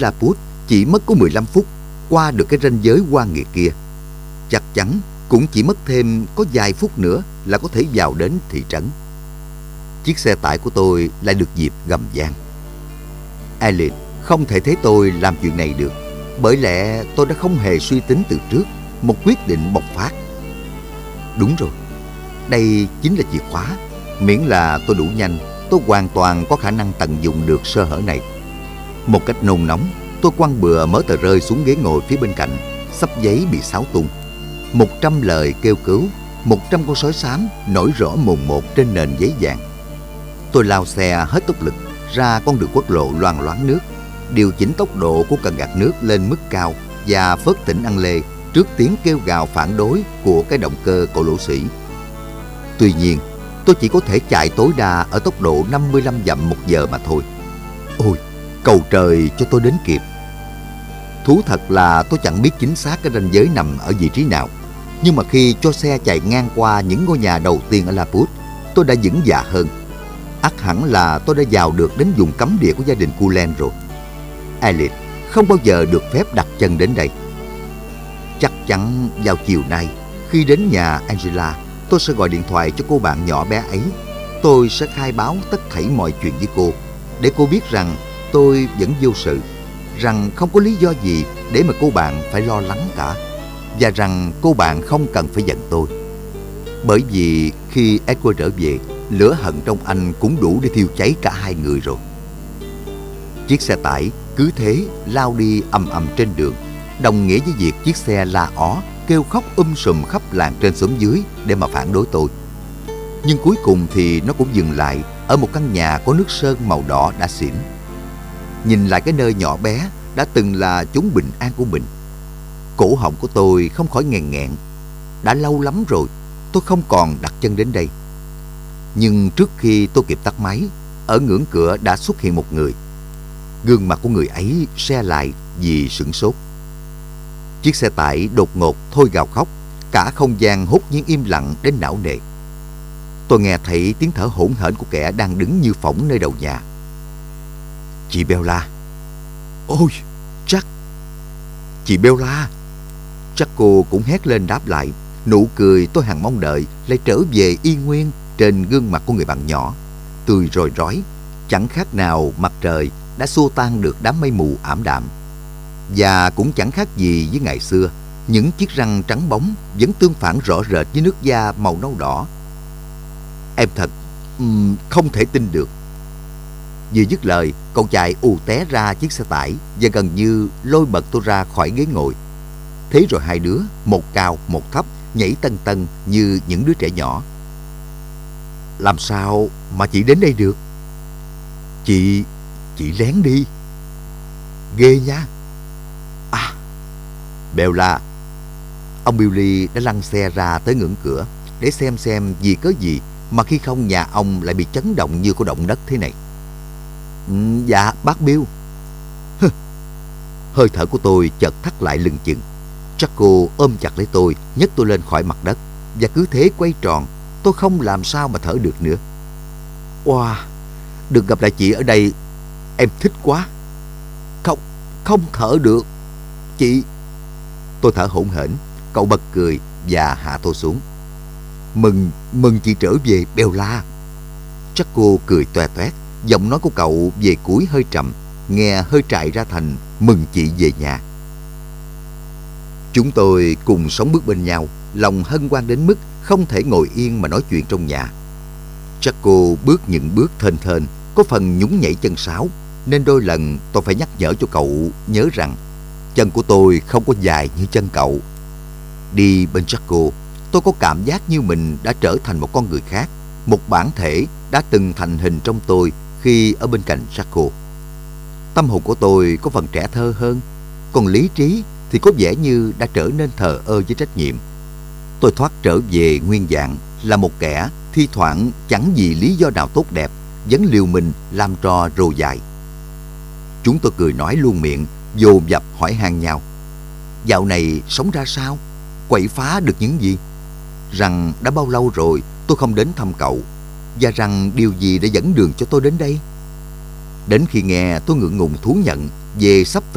Laput chỉ mất có 15 phút qua được cái ranh giới quan nghiệt kia. Chắc chắn cũng chỉ mất thêm có vài phút nữa là có thể vào đến thị trấn. Chiếc xe tải của tôi lại được dịp gầm gian. Elliot không thể thấy tôi làm chuyện này được, bởi lẽ tôi đã không hề suy tính từ trước một quyết định bộc phát. Đúng rồi, đây chính là chìa khóa. Miễn là tôi đủ nhanh, tôi hoàn toàn có khả năng tận dụng được sơ hở này. Một cách nôn nóng, tôi quăng bừa mớ tờ rơi xuống ghế ngồi phía bên cạnh, sắp giấy bị xáo tung. Một trăm lời kêu cứu, một trăm con sói xám nổi rõ mồn một trên nền giấy vàng. Tôi lao xe hết tốc lực ra con đường quốc lộ loàn loáng nước, điều chỉnh tốc độ của cần gạt nước lên mức cao và phớt tỉnh ăn lê trước tiếng kêu gào phản đối của cái động cơ cổ lỗ sĩ. Tuy nhiên, tôi chỉ có thể chạy tối đa ở tốc độ 55 dặm một giờ mà thôi. Ôi, cầu trời cho tôi đến kịp. Thú thật là tôi chẳng biết chính xác cái ranh giới nằm ở vị trí nào. Nhưng mà khi cho xe chạy ngang qua những ngôi nhà đầu tiên ở Laput, tôi đã vững dạ hơn. ắt hẳn là tôi đã vào được đến vùng cấm địa của gia đình Kulen rồi. Elliot không bao giờ được phép đặt chân đến đây. Chắc chắn vào chiều nay, khi đến nhà Angela, tôi sẽ gọi điện thoại cho cô bạn nhỏ bé ấy. Tôi sẽ khai báo tất thảy mọi chuyện với cô, để cô biết rằng tôi vẫn vô sự, rằng không có lý do gì để mà cô bạn phải lo lắng cả, và rằng cô bạn không cần phải giận tôi. Bởi vì khi Edward trở về, lửa hận trong anh cũng đủ để thiêu cháy cả hai người rồi. Chiếc xe tải cứ thế lao đi ầm ầm trên đường, đồng nghĩa với việc chiếc xe la ó kêu khóc um sùm khắp làng trên xóm dưới để mà phản đối tôi. Nhưng cuối cùng thì nó cũng dừng lại ở một căn nhà có nước sơn màu đỏ đã xỉn. Nhìn lại cái nơi nhỏ bé đã từng là chốn bình an của mình. Cổ họng của tôi không khỏi nghèn nghẹn. Đã lâu lắm rồi tôi không còn đặt chân đến đây. Nhưng trước khi tôi kịp tắt máy, ở ngưỡng cửa đã xuất hiện một người. Gương mặt của người ấy xe lại vì sửng sốt. Chiếc xe tải đột ngột thôi gào khóc, cả không gian hốt nhiên im lặng đến não nề. Tôi nghe thấy tiếng thở hỗn hển của kẻ đang đứng như phỏng nơi đầu nhà. Chị Bella. Ôi, chắc. Chị Bella. Chắc cô cũng hét lên đáp lại. Nụ cười tôi hằng mong đợi lại trở về y nguyên trên gương mặt của người bạn nhỏ. Tươi rồi rói, chẳng khác nào mặt trời đã xua tan được đám mây mù ảm đạm. Và cũng chẳng khác gì với ngày xưa, những chiếc răng trắng bóng vẫn tương phản rõ rệt với nước da màu nâu đỏ. Em thật um, không thể tin được. Vừa dứt lời, cậu chạy ù té ra chiếc xe tải và gần như lôi bật tôi ra khỏi ghế ngồi. Thế rồi hai đứa, một cao, một thấp, nhảy tân tân như những đứa trẻ nhỏ. Làm sao mà chị đến đây được? Chị, chị lén đi. Ghê nha. À, Bella. Ông Billy đã lăn xe ra tới ngưỡng cửa để xem xem gì có gì mà khi không nhà ông lại bị chấn động như có động đất thế này. Ừ, dạ, bác Bill. Hơi thở của tôi chợt thắt lại lừng chừng. Jacko ôm chặt lấy tôi, nhấc tôi lên khỏi mặt đất và cứ thế quay tròn, tôi không làm sao mà thở được nữa. Wow, được gặp lại chị ở đây, em thích quá. Không, không thở được. Chị... Tôi thở hổn hển, cậu bật cười và hạ tôi xuống. Mừng, mừng chị trở về Bella. Chắc cô cười toe toét, giọng nói của cậu về cuối hơi trầm, nghe hơi trại ra thành mừng chị về nhà. Chúng tôi cùng sống bước bên nhau, lòng hân hoan đến mức không thể ngồi yên mà nói chuyện trong nhà. Chắc cô bước những bước thên thên, có phần nhún nhảy chân sáo, nên đôi lần tôi phải nhắc nhở cho cậu nhớ rằng chân của tôi không có dài như chân cậu. Đi bên Jaco, tôi có cảm giác như mình đã trở thành một con người khác, một bản thể đã từng thành hình trong tôi khi ở bên cạnh Jaco. Tâm hồn của tôi có phần trẻ thơ hơn, còn lý trí thì có vẻ như đã trở nên thờ ơ với trách nhiệm. Tôi thoát trở về nguyên dạng là một kẻ thi thoảng chẳng vì lý do nào tốt đẹp vẫn liều mình làm trò rồ dài. Chúng tôi cười nói luôn miệng, dồn dập hỏi han nhau. Dạo này sống ra sao? Quậy phá được những gì? Rằng đã bao lâu rồi tôi không đến thăm cậu và rằng điều gì đã dẫn đường cho tôi đến đây? Đến khi nghe, tôi ngượng ngùng thú nhận về sắp